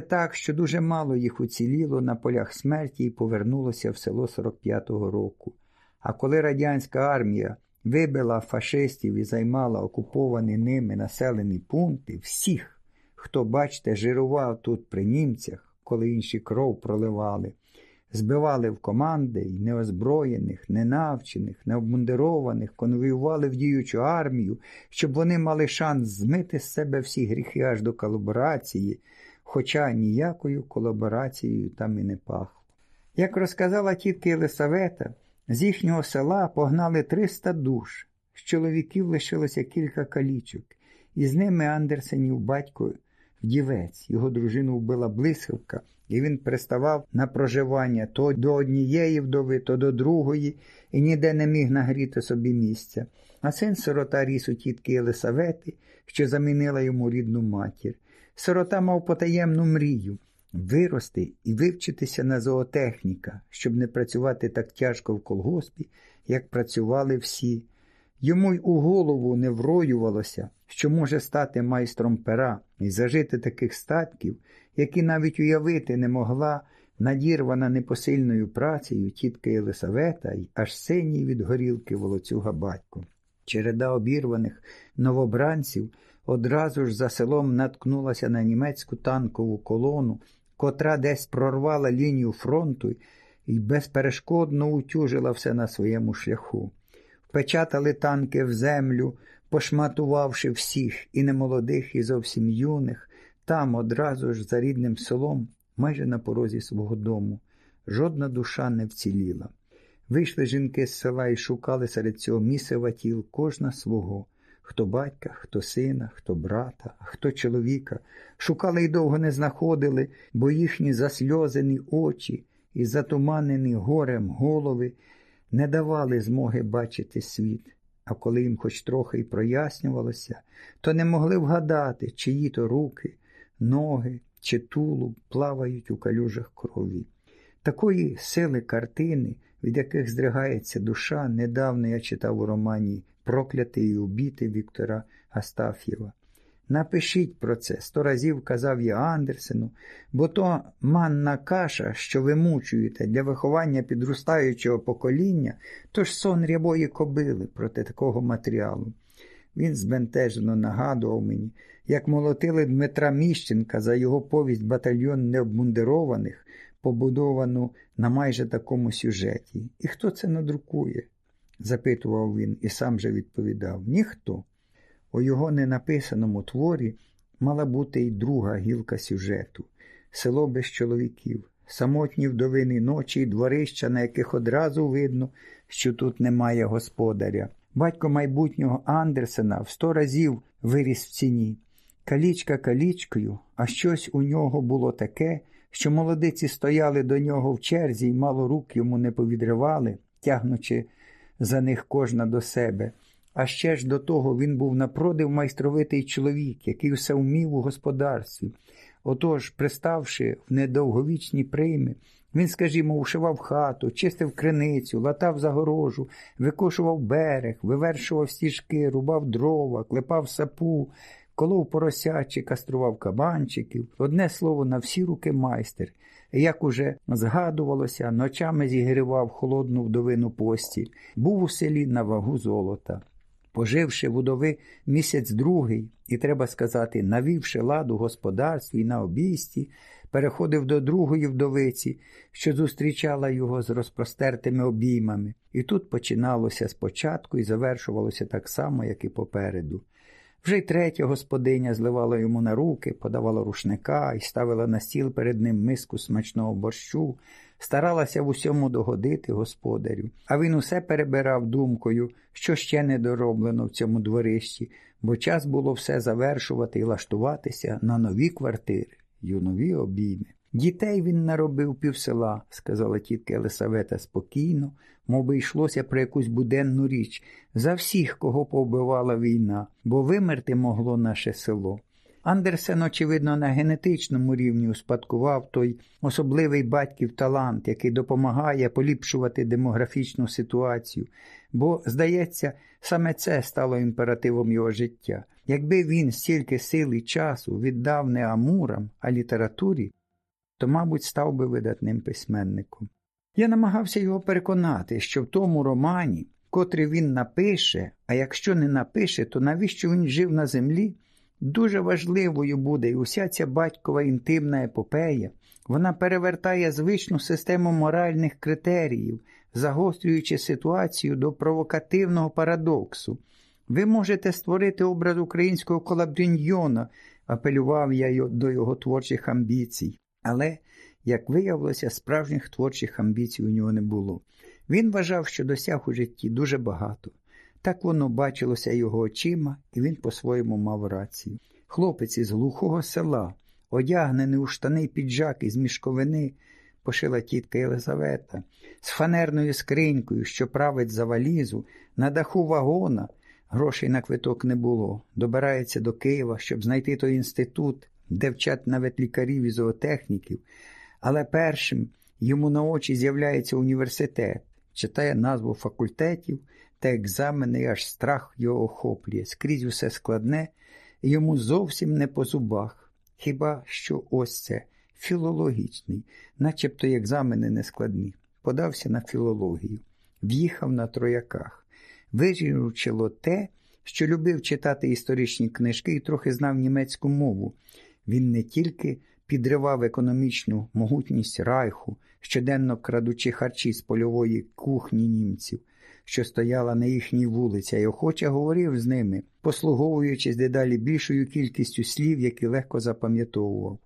так, що дуже мало їх уціліло на полях смерті і повернулося в село 45-го року. А коли радянська армія вибила фашистів і займала окуповані ними населені пункти, всіх, хто, бачите, жирував тут при німцях, коли інші кров проливали, збивали в команди і неозброєних, ненавчених, необмундированих, конвоювали в діючу армію, щоб вони мали шанс змити з себе всі гріхи аж до колаборації, хоча ніякою колаборацією там і не пахло. Як розказала тітка Єлисавета, з їхнього села погнали 300 душ, з чоловіків лишилося кілька калічок, і з ними Андерсенів батько вдівець, його дружину вбила блискавка, і він приставав на проживання то до однієї вдови, то до другої, і ніде не міг нагріти собі місця. А син сирота ріс у тітки Єлисавети, що замінила йому рідну матір. Сирота мав потаємну мрію вирости і вивчитися на зоотехніка, щоб не працювати так тяжко в колгоспі, як працювали всі. Йому й у голову не вроювалося, що може стати майстром пера і зажити таких статків, які навіть уявити не могла надірвана непосильною працею тітка Єлисавета й аж синій від горілки волоцюга батько. Череда обірваних новобранців одразу ж за селом наткнулася на німецьку танкову колону, котра десь прорвала лінію фронту і безперешкодно утюжила все на своєму шляху. Впечатали танки в землю, пошматувавши всіх, і немолодих, і зовсім юних, там одразу ж за рідним селом, майже на порозі свого дому. Жодна душа не вціліла. Вийшли жінки з села і шукали серед цього місива тіл кожна свого хто батька, хто сина, хто брата, хто чоловіка. Шукали й довго не знаходили, бо їхні засльозені очі і затуманені горем голови не давали змоги бачити світ. А коли їм хоч трохи й прояснювалося, то не могли вгадати, чиї то руки, ноги чи тулуб плавають у калюжах крові. Такої сили картини, від яких здригається душа, недавно я читав у романі проклятий і убитий Віктора Астаф'єва. Напишіть про це, сто разів казав я Андерсену, бо то манна каша, що ви мучуєте для виховання підростаючого покоління, то ж сон рябої кобили проти такого матеріалу. Він збентежено нагадував мені, як молотили Дмитра Міщенка за його повість батальйон необмундированих, побудовану на майже такому сюжеті. І хто це надрукує? запитував він і сам же відповідав ніхто. У його ненаписаному творі мала бути й друга гілка сюжету село без чоловіків, самотні вдовини ночі й дворища, на яких одразу видно, що тут немає господаря. Батько майбутнього Андерсена в сто разів виріс в ціні. Калічка калічкою, а щось у нього було таке, що молодиці стояли до нього в черзі й мало рук йому не повідривали, тягнучи за них кожна до себе. А ще ж до того він був напродив майстровитий чоловік, який все вмів у господарстві. Отож, приставши в недовговічні прийми, він, скажімо, ушивав хату, чистив криницю, латав загорожу, викошував берег, вивершував стіжки, рубав дрова, клепав сапу, колов поросячі, кастрував кабанчиків. Одне слово, на всі руки майстер. Як уже згадувалося, ночами зігрівав холодну вдовину постіль, був у селі на вагу золота. Поживши в місяць другий, і, треба сказати, навівши ладу господарстві і на обійсті, переходив до другої вдовиці, що зустрічала його з розпростертими обіймами, і тут починалося спочатку і завершувалося так само, як і попереду. Вже й третя господиня зливала йому на руки, подавала рушника і ставила на стіл перед ним миску смачного борщу, старалася в усьому догодити господарю, а він усе перебирав думкою, що ще не дороблено в цьому дворищі, бо час було все завершувати і лаштуватися на нові квартири й у нові обійми. Дітей він наробив півсела, сказала тітка Елисавета спокійно, мов би йшлося про якусь буденну річ, за всіх, кого повбивала війна, бо вимерти могло наше село. Андерсен, очевидно, на генетичному рівні успадкував той особливий батьків талант, який допомагає поліпшувати демографічну ситуацію, бо, здається, саме це стало імперативом його життя. Якби він стільки сил і часу віддав не амурам, а літературі, то, мабуть, став би видатним письменником. Я намагався його переконати, що в тому романі, котрий він напише, а якщо не напише, то навіщо він жив на землі, дуже важливою буде і уся ця батькова інтимна епопея, вона перевертає звичну систему моральних критеріїв, загострюючи ситуацію до провокативного парадоксу. Ви можете створити образ українського колабріньйона, апелював я до його творчих амбіцій. Але, як виявилося, справжніх творчих амбіцій у нього не було. Він вважав, що досяг у житті дуже багато. Так воно бачилося його очима, і він по-своєму мав рацію. Хлопець із глухого села, одягнений у штани піджак із мішковини, пошила тітка Єлизавета, з фанерною скринькою, що править за валізу, на даху вагона. Грошей на квиток не було. Добирається до Києва, щоб знайти той інститут, де вчать навіть лікарів і зоотехніків. Але першим йому на очі з'являється університет, читає назву факультетів та екзамени, і аж страх його охоплює. Скрізь усе складне, і йому зовсім не по зубах. Хіба що ось це філологічний, начебто й екзамени не складні. Подався на філологію, в'їхав на трояках вирішило те, що любив читати історичні книжки і трохи знав німецьку мову. Він не тільки підривав економічну могутність райху, щоденно крадучи харчі з польової кухні німців, що стояла на їхній вулиці, і охоче говорив з ними, послуговуючись дедалі більшою кількістю слів, які легко запам'ятовував.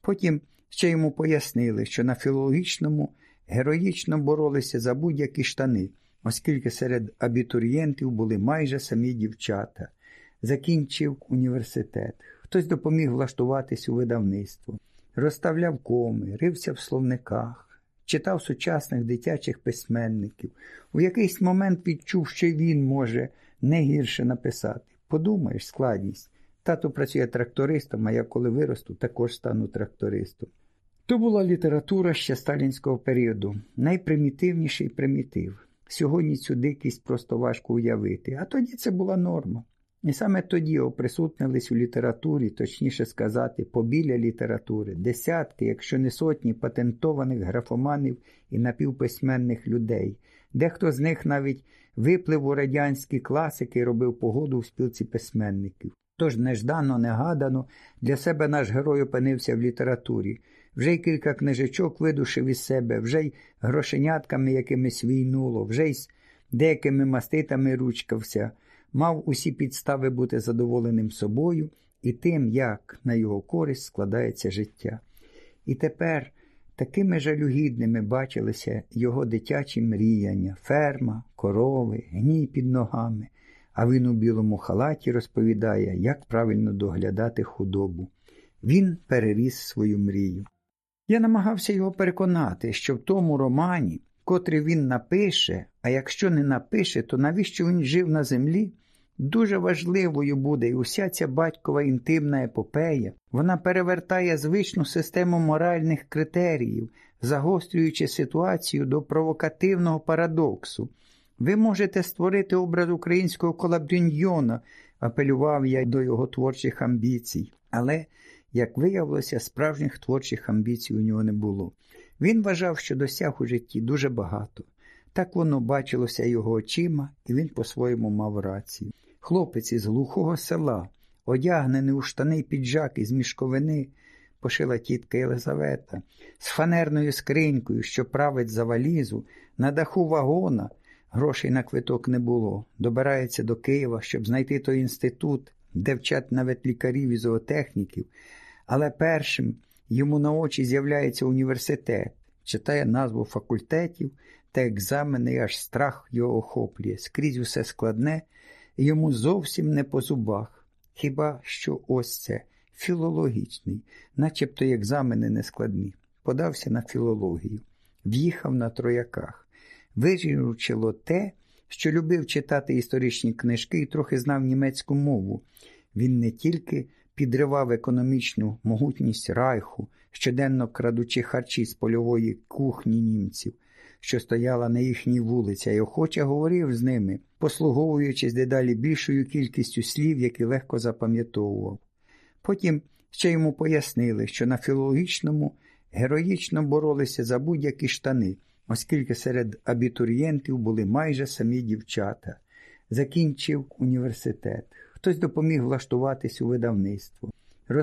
Потім ще йому пояснили, що на філологічному героїчно боролися за будь-які штани оскільки серед абітурієнтів були майже самі дівчата. Закінчив університет. Хтось допоміг влаштуватись у видавництво, розставляв коми, рився в словниках, читав сучасних дитячих письменників. У якийсь момент відчув, що він може не гірше написати. Подумаєш, складність. Тато працює трактористом, а я коли виросту, також стану трактористом. То була література ще сталінського періоду, найпримітивніший примітив. Сьогодні цю дикість просто важко уявити, а тоді це була норма. І саме тоді оприсутнились у літературі, точніше сказати, побіля літератури, десятки, якщо не сотні патентованих графоманів і напівписьменних людей. Дехто з них навіть виплив у радянські класики і робив погоду в спілці письменників. Тож неждано, негадано для себе наш герой опинився в літературі. Вже й кілька книжечок видушив із себе, вже й грошенятками якимись війнуло, вже й з деякими маститами ручкався, мав усі підстави бути задоволеним собою і тим, як на його користь складається життя. І тепер такими жалюгідними бачилися його дитячі мріяння, ферма, корови, гній під ногами, а він у білому халаті розповідає, як правильно доглядати худобу. Він переріс свою мрію. Я намагався його переконати, що в тому романі, котрий він напише, а якщо не напише, то навіщо він жив на землі, дуже важливою буде і уся ця батькова інтимна епопея, вона перевертає звичну систему моральних критеріїв, загострюючи ситуацію до провокативного парадоксу. Ви можете створити образ українського колабріньйона, апелював я до його творчих амбіцій. Але як виявилося, справжніх творчих амбіцій у нього не було. Він вважав, що досяг у житті дуже багато. Так воно бачилося його очима, і він по-своєму мав рацію. Хлопець із глухого села, одягнений у штани піджак із мішковини, пошила тітка Єлизавета, з фанерною скринькою, що править за валізу, на даху вагона. Грошей на квиток не було. Добирається до Києва, щоб знайти той інститут, де вчать навіть лікарів і зоотехніків. Але першим йому на очі з'являється університет, читає назву факультетів та екзамени, і аж страх його охоплює. Скрізь усе складне, і йому зовсім не по зубах. Хіба що ось це філологічний, начебто екзамени не складні. Подався на філологію, в'їхав на трояках, вирішило те, що любив читати історичні книжки і трохи знав німецьку мову. Він не тільки підривав економічну могутність райху, щоденно крадучи харчі з польової кухні німців, що стояла на їхній вулиці, і охоче говорив з ними, послуговуючись дедалі більшою кількістю слів, які легко запам'ятовував. Потім ще йому пояснили, що на філологічному героїчно боролися за будь-які штани, оскільки серед абітурієнтів були майже самі дівчата. Закінчив університет. Хтось допоміг влаштуватись у видавництво.